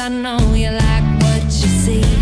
I know you like what you see.